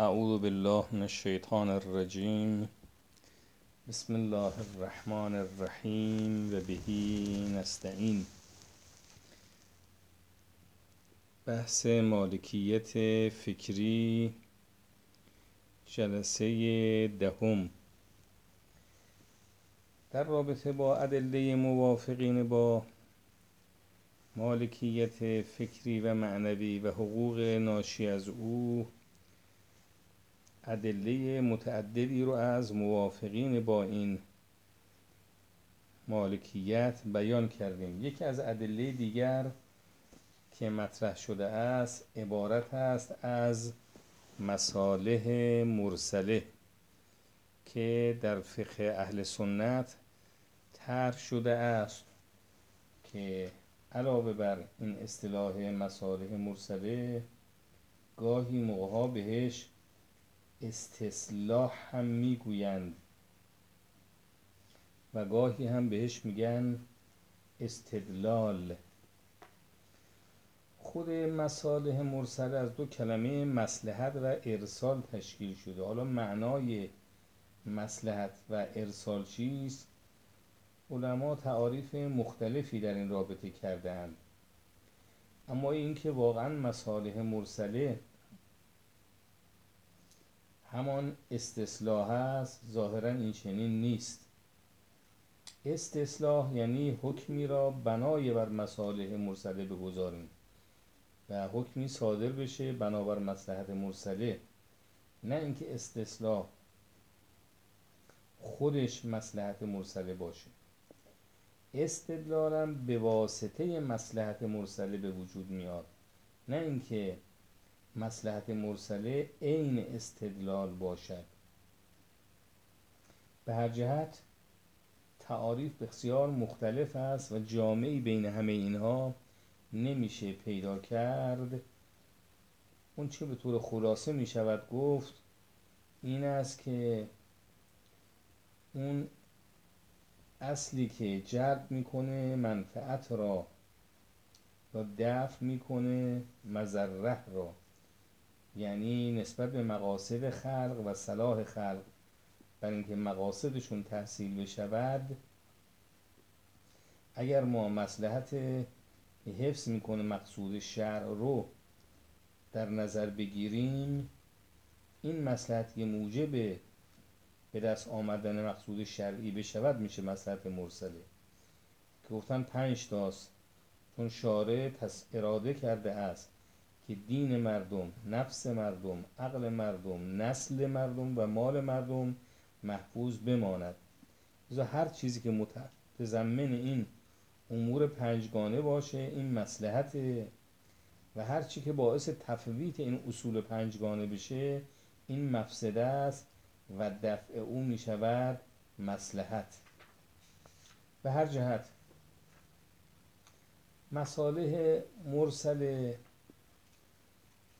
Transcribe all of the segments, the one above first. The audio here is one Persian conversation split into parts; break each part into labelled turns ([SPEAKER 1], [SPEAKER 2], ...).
[SPEAKER 1] اعوذ بالله من الشیطان الرجیم بسم الله الرحمن الرحیم و بهی نستعین بحث مالکیت فکری جلسه دهم. در رابطه با ادله موافقین با مالکیت فکری و معنوی و حقوق ناشی از او ادله متعددی رو از موافقین با این مالکیت بیان کردیم. یکی از ادله دیگر که مطرح شده است عبارت است از مصالح مرسله که در فقه اهل سنت طرح شده است که علاوه بر این اصطلاح مصالح مرسله گاهی موقعها بهش استصلاح هم می‌گویند. و گاهی هم بهش میگن استدلال. خود مصالح مرسله از دو کلمه مسلحت و ارسال تشکیل شده. حالا معنای مسلحت و ارسال چیست؟ علما تعاریف مختلفی در این رابطه کردند اما اینکه واقعا مصالح مرسله همان استصلاح است ظاهرا این چنین نیست. استصلاح یعنی حکمی را بنای بر مصالح مرسله بگذاریم و حکمی صادر بشه بنابر مصلحت مرسله. نه اینکه استصلاح خودش مصلحت مرسله باشه. استدلالم به واسطه مسلحت مرسله به وجود میاد. نه اینکه مسلحت مرسله عین استدلال باشد. به هر جهت تعاریف بسیار مختلف است و جامعی بین همه اینها نمیشه پیدا کرد. اون چه به طور خلاصه می شود گفت این است که اون اصلی که جلب می‌کنه منفعت را و دفع می‌کنه مذره را. یعنی نسبت به مقاصد خلق و صلاح خلق. برای اینکه مقاصدشون تحصیل بشود اگر ما مسلحت حفظ می‌کنه مقصود شرع رو در نظر بگیریم این مسلحت یه موجب به دست آمدن مقصود شرعی بشود میشه مسلحت مرسله. که گفتن پنج تاست. چون شارع اراده کرده است. که دین مردم نفس مردم عقل مردم نسل مردم و مال مردم محفوظ بماند. لذا هر چیزی که متضمن این امور پنجگانه باشه این مسلحت و هر چی که باعث تفویت این اصول پنجگانه بشه این مفسده است و دفع او می شود مسلحت به هر جهت مصالح مرسل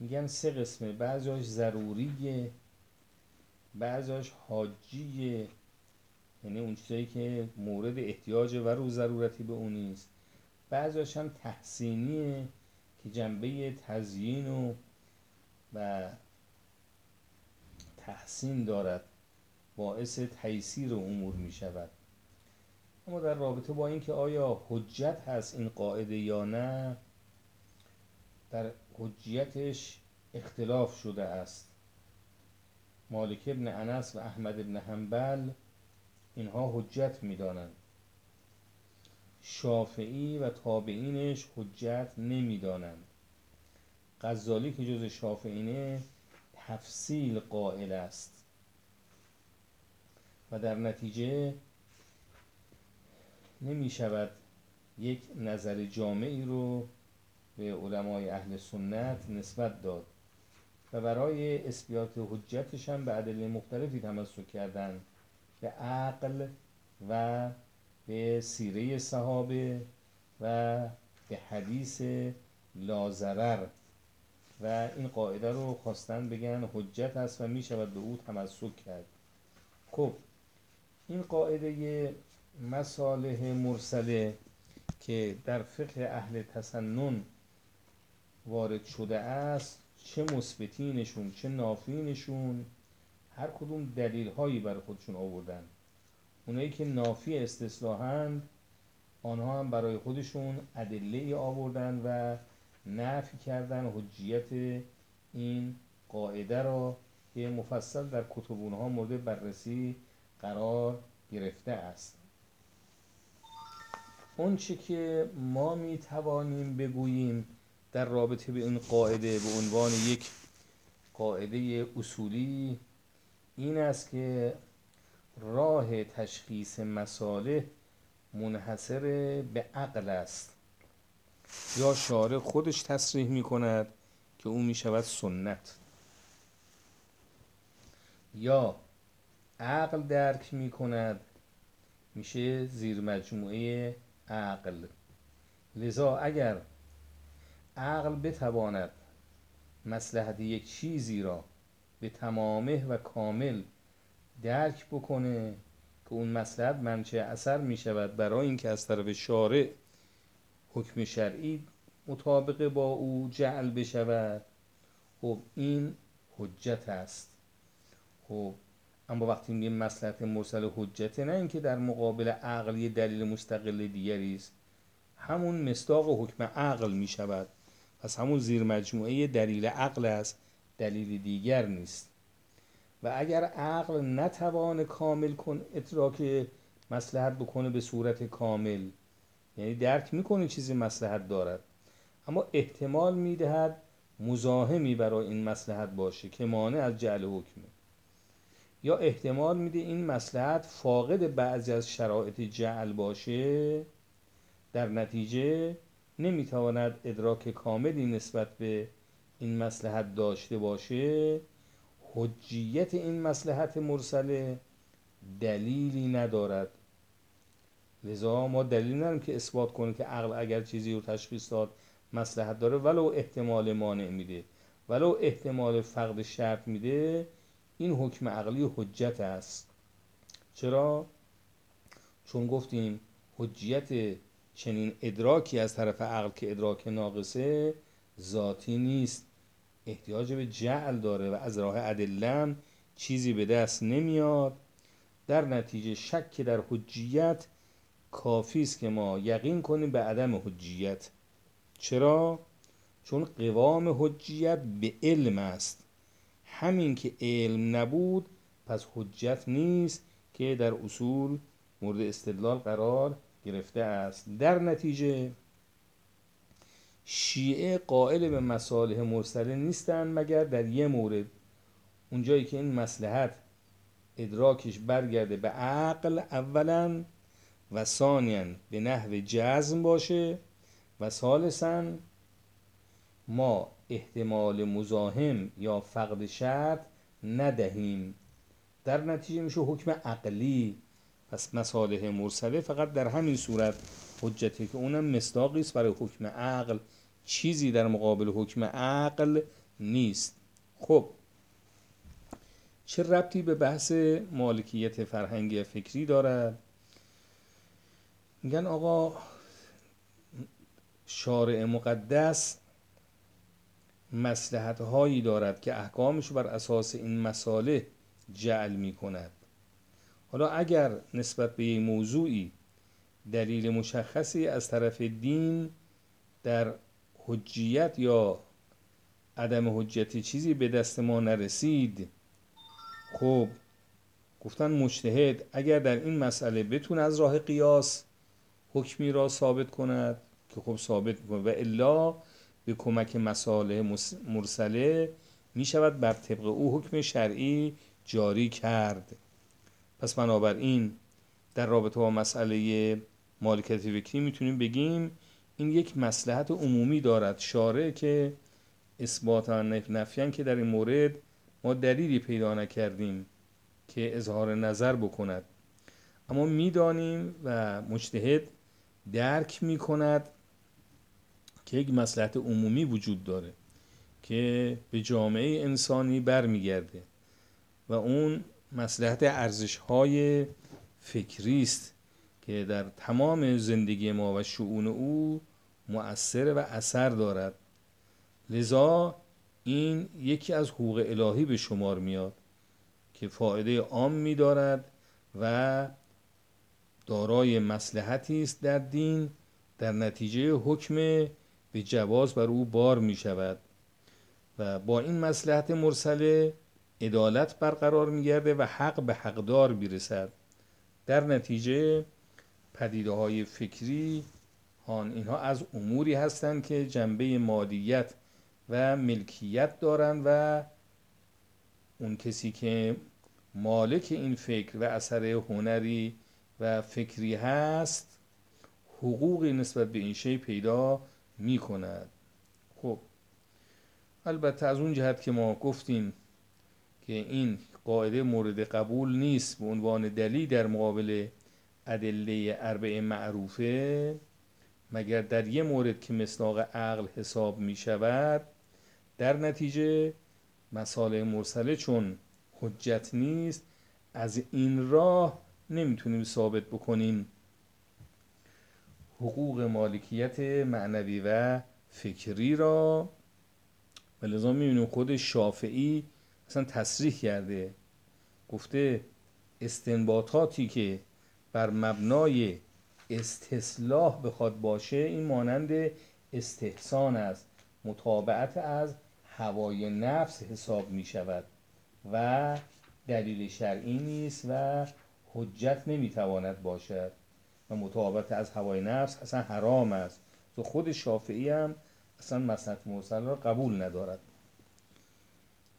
[SPEAKER 1] میگن سه قسمه. بعضیش ضروریه بعضیش حاجیه. یعنی اون چیزایی که مورد احتیاج و رو ضرورتی به اون نیست. بعضیش هم تحسینیه که جنبه تزیین و و تحسین دارد. باعث تیسیر امور می شود اما در رابطه با اینکه آیا حجت هست این قاعده یا نه در حجیتش اختلاف شده است. مالک ابن انس و احمد ابن حنبل اینها حجت می‌دانند. شافعی و تابعینش حجت نمی‌دانند. غزالی که جز شافعینه تفصیل قائل است. و در نتیجه نمی شود یک نظر جامعی رو به علمای اهل سنت نسبت داد. و برای اثبات حجتش هم به ادله مختلفی تمسک کردن به عقل و به سیره صحابه و به حدیث لازرر. و این قاعده رو خواستن بگن حجت است و می شود به او تمسک کرد. خب این قاعده مصالح مرسله که در فقه اهل تسنن وارد شده است چه مثبتینشون چه نافینشون هر کدوم دلیل هایی برای خودشون آوردن. اونایی که نافی استصلاحند آنها هم برای خودشون ادله آوردن و نفی کردن حجیت این قاعده را که مفصل در کتب اونها مورد بررسی قرار گرفته است. اون چی که ما می توانیم بگوییم در رابطه به این قاعده به عنوان یک قاعده اصولی این است که راه تشخیص مساله منحصر به عقل است. یا شارع خودش تصریح می کند که او می شود سنت. یا عقل درک می کند میشه زیر مجموعه عقل. لذا اگر عقل بتواند مسلحت یک چیزی را به تمامه و کامل درک بکنه که اون مسلحت منچه اثر می شود برای اینکه از طرف شارع حکم شرعی مطابق با او جعل بشود. خب این حجت است. خب اما وقتی میگه مسلحت مرسل حجته نه اینکه در مقابل عقل یه دلیل مستقل دیگری است. همون مصداق حکم عقل می شود. پس همون زیر مجموعه دلیل عقل است دلیل دیگر نیست. و اگر عقل نتوان کامل کن ادراک مسلحت بکنه به صورت کامل. یعنی درک می‌کنه چیزی مسلحت دارد. اما احتمال می‌دهد مزاحمی برای این مسلحت باشه که مانع از جعل حکمه یا احتمال میده این مسلحت فاقد بعضی از شرایط جعل باشه در نتیجه نمی‌تواند ادراک کاملی نسبت به این مسلحت داشته باشه. حجیت این مسلحت مرسله دلیلی ندارد. لذا ما دلیل نداریم که اثبات کنیم که عقل اگر چیزی رو تشخیص داد مسلحت داره ولو احتمال مانع میده. ولو احتمال فقد شرط میده این حکم عقلی حجت است. چرا؟ چون گفتیم حجیت چنین ادراکی از طرف عقل که ادراک ناقصه ذاتی نیست. احتیاج به جعل داره و از راه ادلم چیزی به دست نمیاد. در نتیجه شک در حجیت کافی است که ما یقین کنیم به عدم حجیت. چرا؟ چون قوام حجیت به علم است. همین که علم نبود پس حجت نیست که در اصول مورد استدلال قرار گرفته است. در نتیجه شیعه قائل به مصالح مرسله نیستند مگر در یه مورد اونجایی که این مسلحت ادراکش برگرده به عقل اولا و ثانیا به نحو جزم باشه و ثالثا ما احتمال مزاحم یا فقد شرط ندهیم. در نتیجه میشه حکم عقلی. پس مصالح مرسله فقط در همین صورت حجته که اونم مصداقی است برای حکم عقل. چیزی در مقابل حکم عقل نیست. خب چه ربطی به بحث مالکیت فرهنگی فکری دارد؟ میگن آقا شارع مقدس مسلحت هایی دارد که احکامش بر اساس این مساله جعل می کند حالا اگر نسبت به موضوعی دلیل مشخصی از طرف دین در حجیت یا عدم حجیت چیزی به دست ما نرسید خب گفتن مجتهد اگر در این مسئله بتونه از راه قیاس حکمی را ثابت کند که خب ثابت می‌کنه و الا به کمک مساله مرسله می شود بر طبق او حکم شرعی جاری کرد. پس بنابراین در رابطه با مسئله مالکیت فکری می‌تونیم بگیم این یک مسلحت عمومی دارد. شارع که اثبات نفیان که در این مورد ما دلیلی پیدا نکردیم که اظهار نظر بکند. اما می‌دانیم و مجتهد درک می کند که یک مسلحت عمومی وجود داره که به جامعه انسانی برمیگرده و اون مسلحت ارزش های فکری است که در تمام زندگی ما و شعون او مؤثر و اثر دارد. لذا این یکی از حقوق الهی به شمار میاد که فایده عام میدارد و دارای مسلحتی است در دین در نتیجه حکم به جواز بر او بار می شود و با این مسلحت مرسله عدالت برقرار می گرده و حق به حقدار می‌رسد. در نتیجه پدیده های فکری هان اینها از اموری هستند که جنبه مادیت و ملکیت دارند و اون کسی که مالک این فکر و اثر هنری و فکری هست حقوقی نسبت به این شی پیدا می کند خب البته از اون جهت که ما گفتیم که این قاعده مورد قبول نیست به عنوان دلیل در مقابل ادله اربع معروفه مگر در یه مورد که مصداق عقل حساب می شود در نتیجه مسائل مرسله چون حجت نیست از این راه نمی‌تونیم ثابت بکنیم. حقوق مالکیت معنوی و فکری را و می‌بینیم خود شافعی اصلا تصریح کرده. گفته استنباطاتی که بر مبنای استصلاح بخواد باشه این مانند استحسان است. مطابعت از هوای نفس حساب می شود و دلیل شرعی نیست و حجت نمی‌تواند باشد. و مطابقت از هوای نفس اصلا حرام است. تو خود شافعی هم اصلا مسند مرسل را قبول ندارد.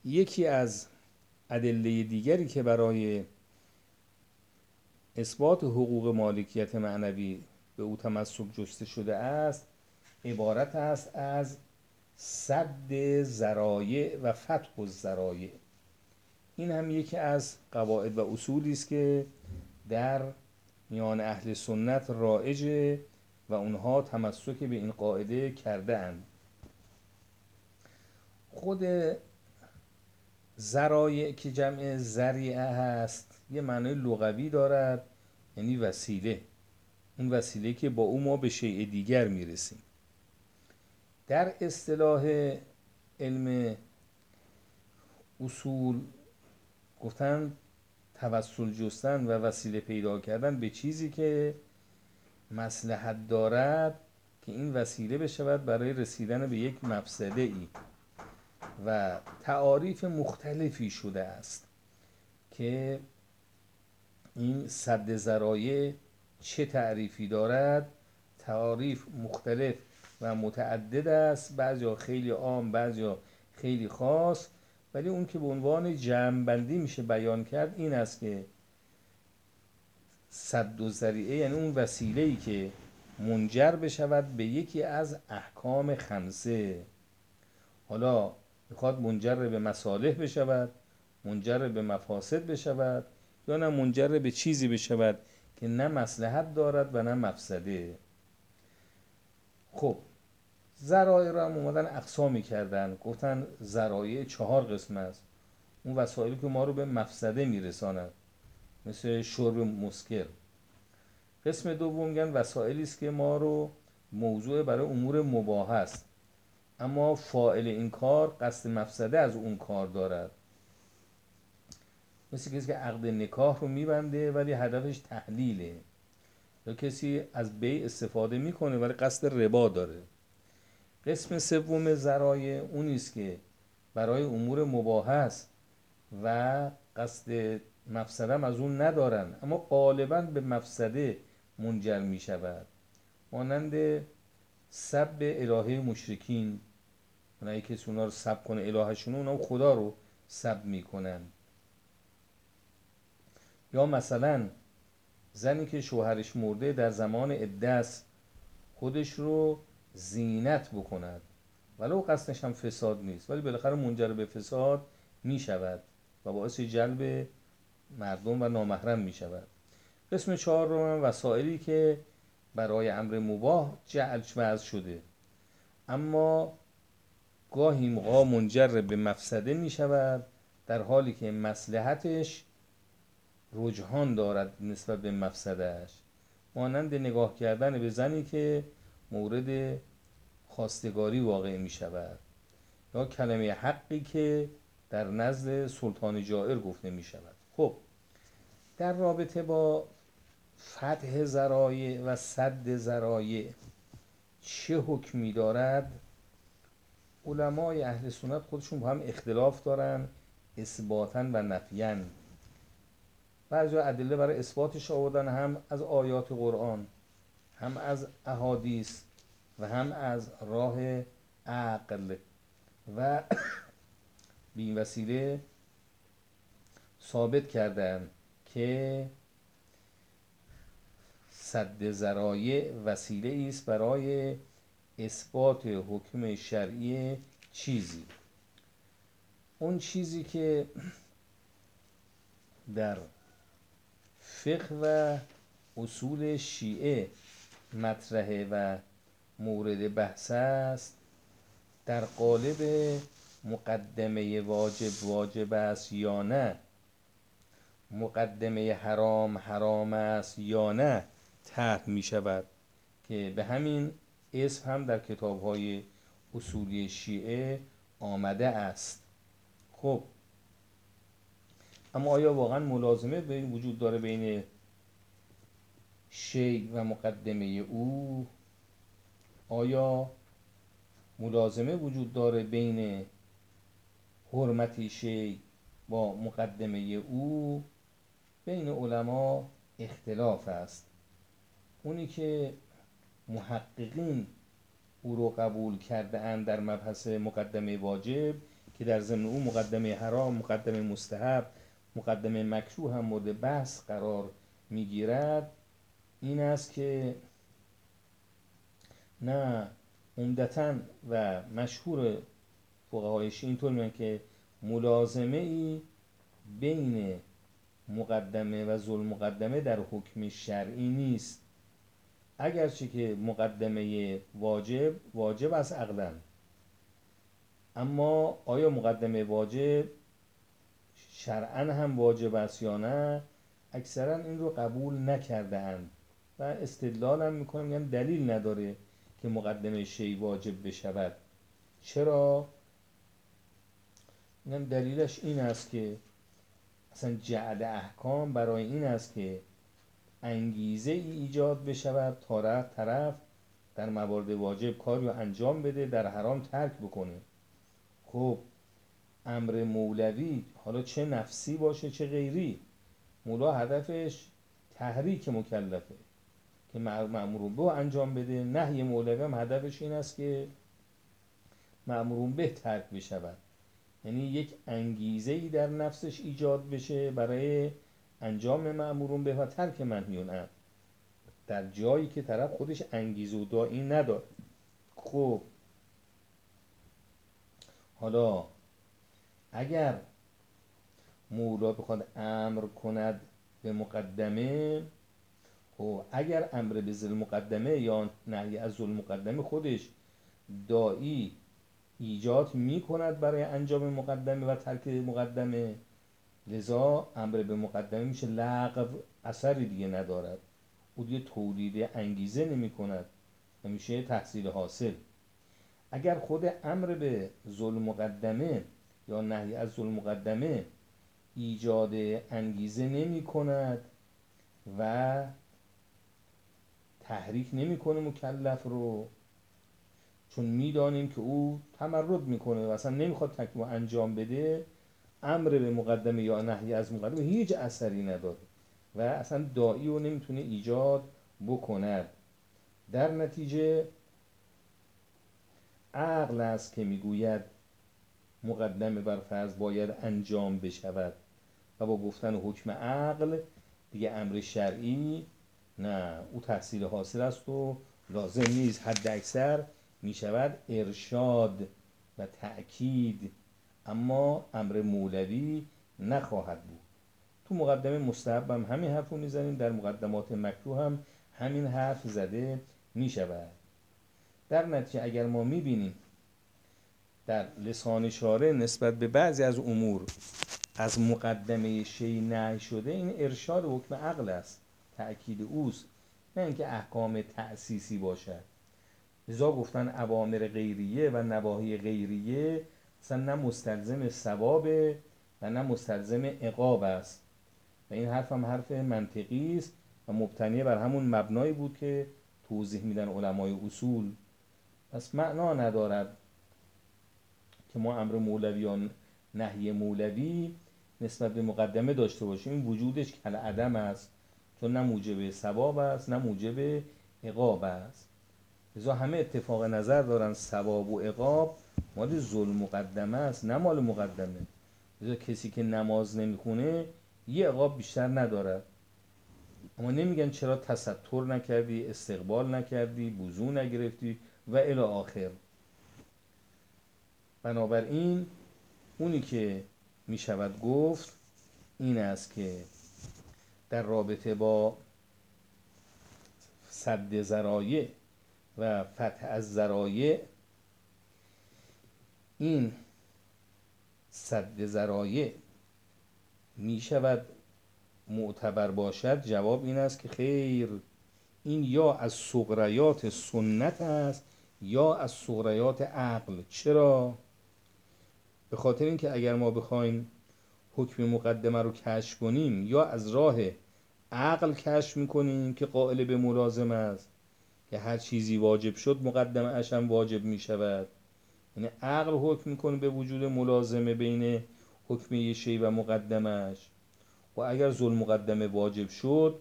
[SPEAKER 1] یکی از ادله دیگری که برای اثبات حقوق مالکیت معنوی به او تمسک جسته شده است عبارت است از صد زرایع و فتح الزرایع این هم یکی از قواعد و اصولی است که در میان اهل سنت رائجه و اونها تمسک به این قاعده کرده اند. خود زرایع که جمع زریعه هست یه معنای لغوی دارد یعنی وسیله. اون وسیله که با او ما به شیء دیگر می‌رسیم. در اصطلاح علم اصول گفتن توسل جستن و وسیله پیدا کردن به چیزی که مسلحت دارد که این وسیله بشود برای رسیدن به یک مفسده ای و تعاریف مختلفی شده است که این صد ذرایع چه تعریفی دارد؟ تعاریف مختلف و متعدد است. بعضی خیلی عام بعضی خیلی خاص. ولی اون که به عنوان جمعبندی میشه بیان کرد این است که صد و ذریعه یعنی اون وسیله ای که منجر بشود به یکی از احکام خمسه. حالا می‌خواد منجر به مصالح بشود منجر به مفاسد بشود یا نه منجر به چیزی بشود که نه مسلحت دارد و نه مفسده. خب زرایع رو هم اومدن اقسامی کردن گفتن زرایع چهار قسم است. اون وسایلی که ما رو به مفسده میرساند مثل شرب مسکر. قسم دوم میگن وسایلی است که ما رو موضوع برای امور مباح است. اما فاعل این کار قصد مفسده از اون کار دارد. مثل کسی که عقد نکاح رو میبنده ولی هدفش تحلیله. یا کسی از بی استفاده می‌کنه ولی قصد ربا داره. قسم سوم ذرایع اونی است که برای امور مباح است و قصد مفسدم از اون ندارن. اما غالبا به مفسده منجر می شود مانند سب الهه مشرکین. اونایی که اونا رو سب کنه الهشون اونا خدا رو سب می‌کنن. یا مثلا زنی که شوهرش مرده در زمان عدت خودش رو زینت بکند. ولو قصدش هم فساد نیست ولی بالاخره منجر به فساد می شود و باعث جلب مردم و نامحرم می شود قسم چهار رو وسائلی که برای امر مباه جعل شده. اما گاهی موقع منجر به مفسده می شود در حالی که مسلحتش رجحان دارد نسبت به مفسدهش مانند نگاه کردن به زنی که مورد خواستگاری واقع می شود یا کلمه حقی که در نزد سلطان جائر گفته می شود خب در رابطه با فتح زرایع و صد زرایع چه حکمی دارد؟ علمای اهل سنت خودشون با هم اختلاف دارن اثباتا و نفیان بعضی ادله برای اثباتش آوردن هم از آیات قرآن هم از احادیث و هم از راه عقل. و به این وسیله ثابت کردن که صد زرایع وسیله است برای اثبات حکم شرعی چیزی. اون چیزی که در فقه و اصول شیعه مطرحه و مورد بحث است در قالب مقدمه واجب واجب است یا نه مقدمه حرام حرام است یا نه طرح می شود که به همین اسم هم در کتاب های اصولی شیعه آمده است. خب. اما آیا واقعا ملازمه به وجود داره بین شی و مقدمه او؟ آیا ملازمه وجود داره بین حرمت شی با مقدمه او؟ بین علما اختلاف است. اونی که محققین او رو قبول کرده اند در مبحث مقدمه واجب که در ضمن او مقدمه حرام مقدمه مستحب مقدمه مکروه هم مورد بحث قرار می‌گیرد. این است که نه عمدتا و مشهور فقهایش اینطور میگن که ملازمه ای بین مقدمه و ظلم مقدمه در حکم شرعی نیست. اگرچه که مقدمه واجب واجب است عقلا اما آیا مقدمه واجب شرعا هم واجب است یا نه؟ اکثرا این رو قبول نکرده اند و استدلال هم می‌کنم میگن دلیل نداره که مقدمه شی واجب بشود. چرا؟ میگن دلیلش این است که اصلا جعل احکام برای این است که انگیزه ای ایجاد بشود تا طرف در موارد واجب کاری رو انجام بده در حرام ترک بکنه. خب امر مولوی حالا چه نفسی باشه چه غیری مولا هدفش تحریک مکلفه که معمورون به انجام بده. نهی مولوی هم هدفش این است که معمورون به ترک بشود. یعنی یک انگیزه ای در نفسش ایجاد بشه برای انجام معمورون به و ترک منهیون در جایی که طرف خودش انگیزه و دایی نداره. خب. حالا اگر مولا بخواد امر کند به مقدمه خب اگر امر به ظل مقدمه یا نهی از ظلم مقدمه خودش دایی ایجاد می کند برای انجام مقدمه و ترک مقدمه لذا امر به مقدمه میشه لغو اثری دیگه ندارد. او دیگه تولید انگیزه نمی کند و میشه تحصیل حاصل. اگر خود امر به ظلم مقدمه یا نهی از ظلم مقدمه ایجاد انگیزه نمی کند و تحریک نمی‌کنه مکلف رو چون می‌دانیم که او تمرد می‌کنه و اصلا نمی‌خواد تکلیف انجام بده امر به مقدمه یا نهی از مقدمه هیچ اثری نداره و اصلا دایی رو نمی‌تونه ایجاد بکند. در نتیجه عقل است که می‌گوید مقدمه بر فرض باید انجام بشود و با گفتن حکم عقل دیگه امر شرعی نه او تحصیل حاصل است و لازم نیست حد اکثر می شود ارشاد و تأکید اما امر مولوی نخواهد بود. تو مقدمه مستحب هم همین حرف رو می‌زنیم در مقدمات مکروه هم همین حرف زده می شود در نتیجه اگر ما می بینیم در لسان شاره نسبت به بعضی از امور از مقدمه شی نهی شده این ارشاد حکم عقل است تأکید اوست نه اینکه احکام تأسیسی باشد. لذا گفتن اوامر غیریه و نواهی غیریه اصلا نه مستلزم ثوابه و نه مستلزم عقاب است. و این حرف هم حرف منطقی است و مبتنی بر همون مبنایی بود که توضیح میدن علمای اصول. پس معنا ندارد که ما امر مولوی یا نهی مولوی نسبت به مقدمه داشته باشیم. وجودش کل عدم است چون نه موجب ثواب است نه موجب عقاب است. لذا همه اتفاق نظر دارن ثواب و عقاب مال ظلم مقدمه است نه مال مقدمه. کسی که نماز نمی‌خونه یه عقاب بیشتر ندارد اما نمیگن چرا تستر نکردی استقبال نکردی بوزو نگرفتی و الی آخر. بنابراین اونی که می شود گفت این است که در رابطه با صد زرایع و فتح از زرایع این صد زرایع می شود معتبر باشد. جواب این است که خیر این یا از سغریات سنت است یا از سغریات عقل. چرا؟ به خاطر اینکه اگر ما بخوایم حکم مقدمه رو کشف کنیم یا از راه عقل کشف می‌کنیم که قائل به ملازم است که هر چیزی واجب شد مقدمه اش هم واجب می شود یعنی عقل حکم می‌کنه به وجود ملازمه بین حکم یه شی و مقدمش. و اگر ظلم مقدمه واجب شد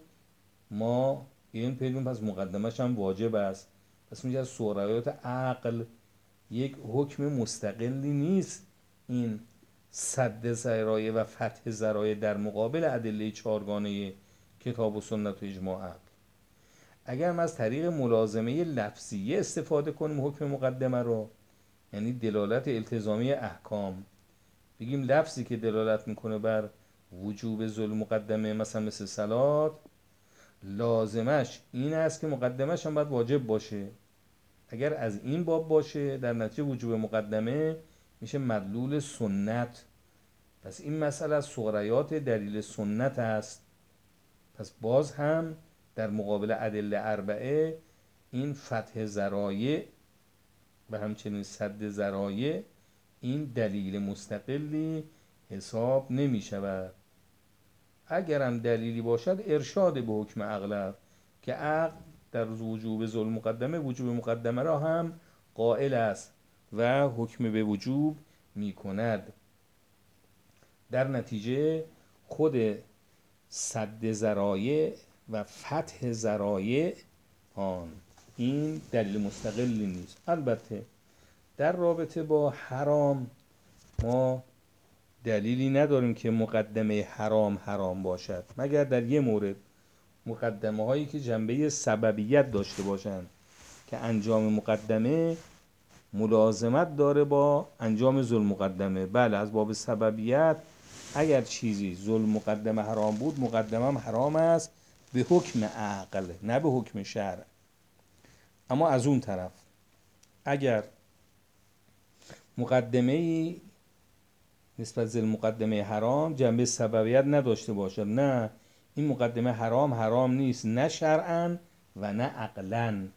[SPEAKER 1] ما این پیدون پس مقدمش هم واجب است. پس میگه از سورایات عقل یک حکم مستقلی نیست. این صد زرایه و فتح زرایه در مقابل ادله چهارگانه کتاب و سنت و اجماع عقل. اگر ما از طریق ملازمه لفظیه استفاده کنیم حکم مقدمه رو یعنی دلالت التزامی احکام. بگیم لفظی که دلالت می‌کنه بر وجوب ظلم مقدمه مثلا مثل سلات لازمش این است که مقدمش هم باید واجب باشه. اگر از این باب باشه در نتیجه وجوب مقدمه میشه مدلول سنت. پس این مسئله از سغریات دلیل سنت است. پس باز هم در مقابل عدل اربعه این فتح زرایع و همچنین صد زرایع این دلیل مستقلی حساب نمی شود. اگرم دلیلی باشد ارشاد به حکم عقل که عقل در وجوب ظلم مقدمه وجوب مقدمه را هم قائل است و حکم به وجوب می کند. در نتیجه خود صد زرایع و فتح زرایع آن این دلیل مستقلی نیست. البته در رابطه با حرام ما دلیلی نداریم که مقدمه حرام حرام باشد. مگر در یه مورد مقدمه هایی که جنبه سببیت داشته باشند که انجام مقدمه ملازمت داره با انجام ظلم مقدمه بله از باب سببیت اگر چیزی ظلم مقدمه حرام بود مقدمه هم حرام است به حکم عقل نه به حکم شرع. اما از اون طرف اگر مقدمه ای نسبت به مقدمه حرام جنبه سببیت نداشته باشد. نه این مقدمه حرام حرام نیست نه شرعا و نه عقلا.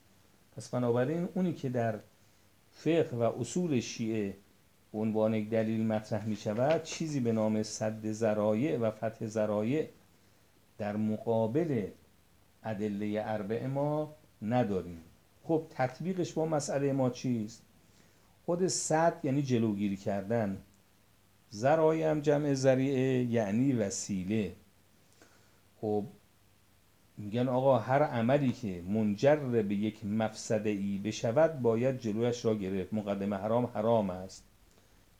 [SPEAKER 1] پس بنابراین اونی که در فقه و اصول شیعه عنوان یک دلیل مطرح می شود چیزی به نام صد زرایع و فتح زرایع در مقابل ادله اربع ما نداریم. خب تطبیقش با مسئله ما چیست؟ خود صد یعنی جلوگیری کردن. زرایع هم جمع ذریعه یعنی وسیله. خب میگن آقا هر عملی که منجر به یک مفسده ای بشود باید جلویش را گرفت. مقدمه حرام حرام است.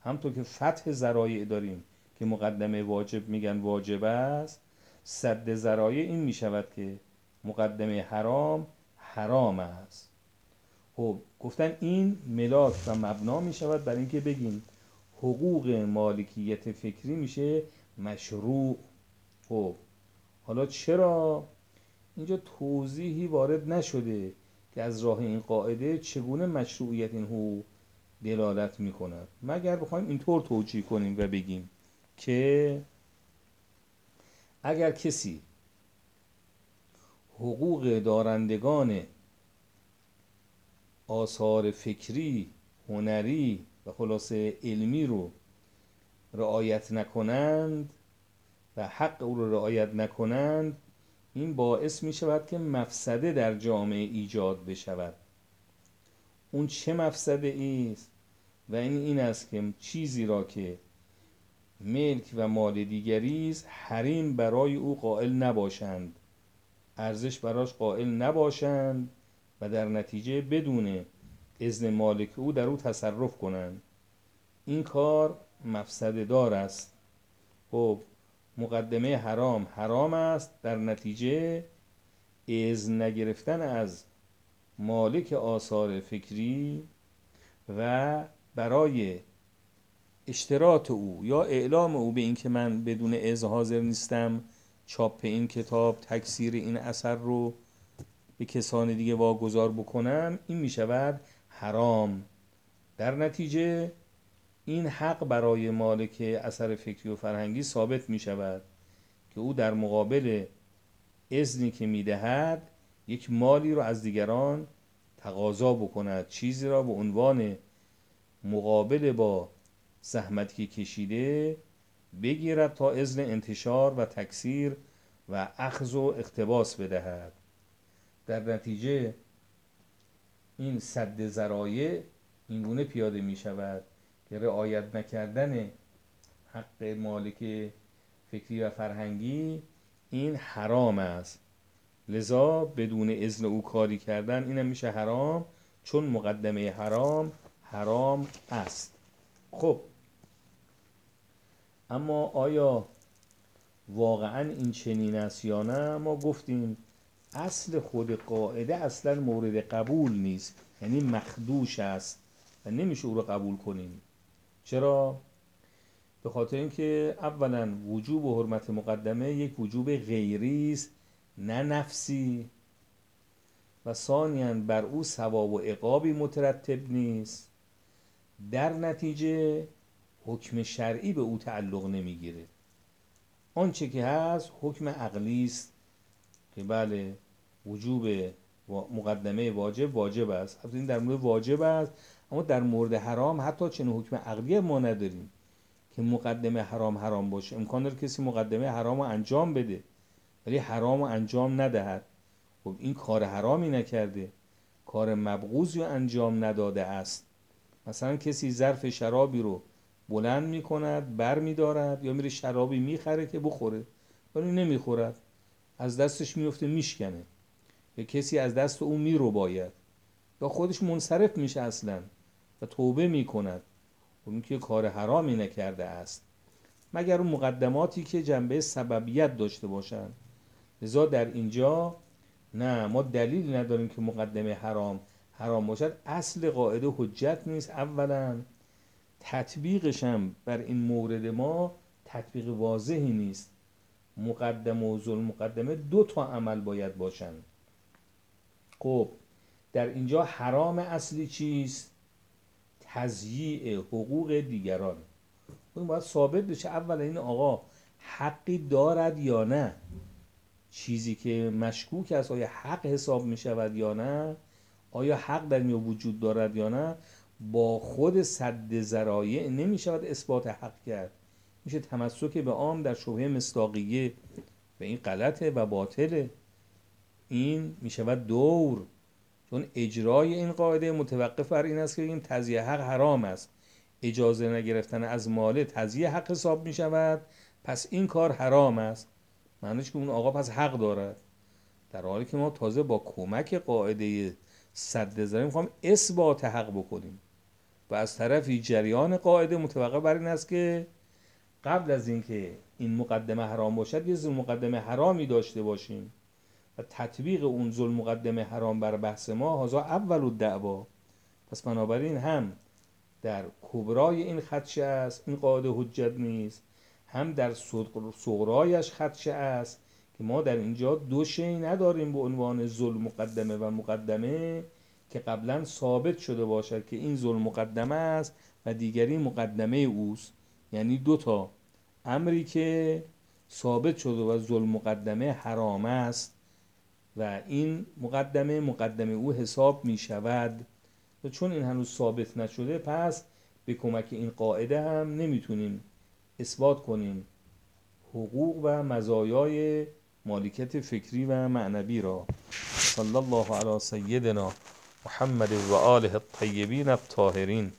[SPEAKER 1] همطور که فتح زرایع داریم که مقدمه واجب میگن واجب است صد زرایع این می‌شود که مقدمه حرام حرام است. خب گفتن این ملاک و مبنا می‌شود برای اینکه بگیم حقوق مالکیت فکری میشه مشروع. خب حالا چرا؟ اینجا توضیحی وارد نشده که از راه این قاعده چگونه مشروعیت این حقوق دلالت می کند. مگر بخوایم اینطور توجیه کنیم و بگیم که اگر کسی حقوق دارندگان آثار فکری هنری و خلاصه علمی رو رعایت نکنند و حق او رو رعایت نکنند این باعث می شود که مفسده در جامعه ایجاد بشود. اون چه مفسده است؟ و این این است که چیزی را که ملک و مال دیگری است حریم برای او قائل نباشند. ارزش براش قائل نباشند. و در نتیجه بدون اذن مالک او در او تصرف کنند. این کار مفسده دار است. خب مقدمه حرام حرام است. در نتیجه اذن نگرفتن از مالک آثار فکری و برای اشتراط او یا اعلام او به اینکه من بدون اذن حاضر نیستم چاپ این کتاب تکثیر این اثر رو به کسان دیگه واگذار بکنم این می شود حرام. در نتیجه این حق برای مالک اثر فکری و فرهنگی ثابت می شود که او در مقابل اذنی که می دهد یک مالی را از دیگران تقاضا بکند چیزی را به عنوان مقابل با زحمتی که کشیده بگیرد تا اذن انتشار و تکثیر و اخذ و اقتباس بدهد. در نتیجه این صد ذرایع اینگونه پیاده می شود که رعایت نکردن حق مالک فکری و فرهنگی این حرام است. لذا بدون اذن او کاری کردن اینم میشه حرام چون مقدمه حرام حرام است. خب اما آیا واقعا این چنین است یا نه؟ ما گفتیم اصل خود قاعده اصلا مورد قبول نیست. یعنی مخدوش است و نمیشه او رو قبول کنیم. چرا؟ به خاطر اینکه اولا وجوب و حرمت مقدمه یک وجوب غیری است نه نفسی. و ثانیا بر او ثواب و عقابی مترتب نیست. در نتیجه حکم شرعی به او تعلق نمی‌گیره. آنچه که هست حکم عقلی است که بله وجوب مقدمه واجب واجب است. این در مورد واجب است اما در مورد حرام حتی چنین حکم عقلی ما نداریم که مقدمه حرام حرام باشه. امکان داره کسی مقدمه حرام رو انجام بده ولی حرام رو انجام ندهد. خب این کار حرامی نکرده. کار مبغوزی رو انجام نداده است. مثلا کسی ظرف شرابی رو بلند می کند بر می دارد یا میره شرابی می‌خره که بخوره ولی نمی‌خورد. از دستش میفته میشکنه. یا کسی از دست او میرو باید یا خودش منصرف میشه اصلا و توبه می‌کند. اون که کار حرامی نکرده است. مگر اون مقدماتی که جنبه سببیت داشته باشند. لذا در اینجا نه ما دلیلی نداریم که مقدمه حرام حرام باشد. اصل قاعده حجت نیست. اولا تطبیقش هم بر این مورد ما تطبیق واضحی نیست. مقدمه و ظلم مقدمه دو تا عمل باید باشند. خب در اینجا حرام اصلی چیست؟ تضییع حقوق دیگران. اون باید ثابت بشه اول این آقا حقی دارد یا نه. چیزی که مشکوک است آیا حق حساب می شود یا نه؟ آیا حق در اینجا وجود دارد یا نه؟ با خود صد ذرایع نمی شود اثبات حق کرد. میشه تمسک به عام در شبهه مصداقیه. و این غلطه و باطله. این می شود دور. چون اجرای این قاعده متوقف بر این است که این تزیه حق حرام است. اجازه نگرفتن از مال تزیه حق حساب می شود پس این کار حرام است. معنیش که اون آقا پس حق دارد. در حالی که ما تازه با کمک قاعده صد زرین می‌خوام اثبات حق بکنیم. و از طرفی جریان قاعده متوقف بر این است که قبل از اینکه این مقدمه حرام باشد یه مقدمه حرامی داشته باشیم. و تطبیق اون ظلم مقدمه حرام بر بحث ما هزا اول دعوا پس بنابراین هم در کبرای این خدشه است این قاعده حجت نیست. هم در صغرایش خدشه است که ما در اینجا دو شی نداریم به عنوان ظلم مقدمه و مقدمه که قبلا ثابت شده باشد که این ظلم مقدمه است و دیگری مقدمه اوست. یعنی دو تا. امری که ثابت شده و ظلم مقدمه حرام است. و این مقدمه مقدمه او حساب می شود و چون این هنوز ثابت نشده پس به کمک این قاعده هم نمی‌تونیم اثبات کنیم. حقوق و مزایای مالکت فکری و معنوی را. صلی الله علی سیدنا محمد و آله الطیبین الطاهرین.